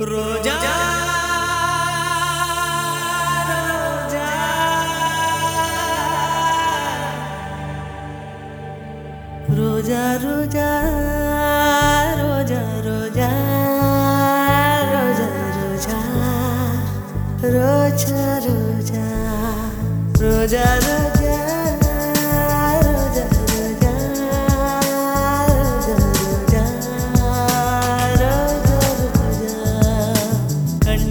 रोजा रोजा। रोजा रोजा रोजा रोजा रोजा रोजा। रोजा रोजा रोजा।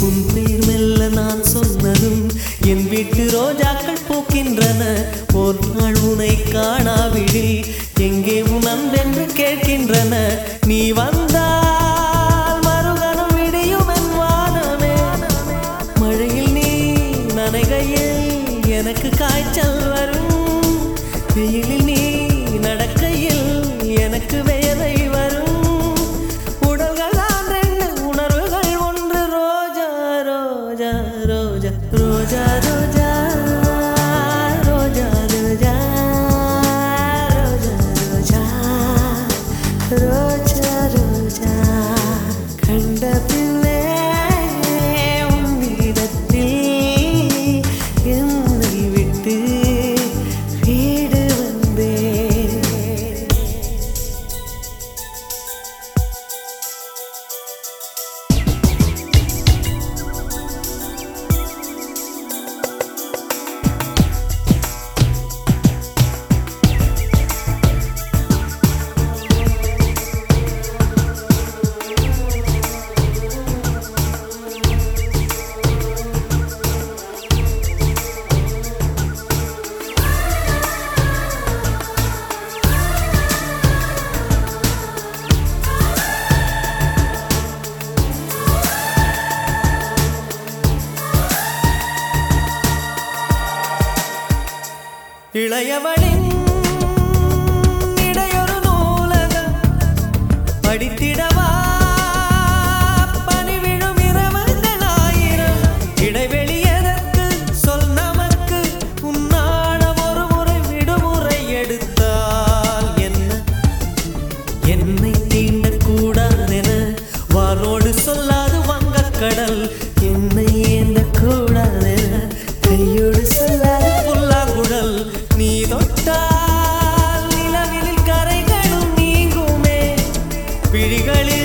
உன் நான் சொன்னதும் என் வீட்டு ரோஜாக்கள் பூக்கின்றன. ஒரு நாள் உனை காணாவிடில் எங்கே உணர்ந்தென்று கேட்கின்றன. நீ வந்த Shadow down. இளையவளின் இடையொரு நூலகம் படித்திடவா? பணிவிழும் இரவுங்கள் ஆயிரம். இடைவெளி எதற்கு? சொல் நமக்கு. உன்னாட ஒரு முறை விடுமுறை எடுத்தால் என்ன? என்னை தீண்டக்கூடாதென. வானோடு சொல்லாது வங்கக்கடல். என்னை ஏந்தக்கூடாது വിഴികളിൽ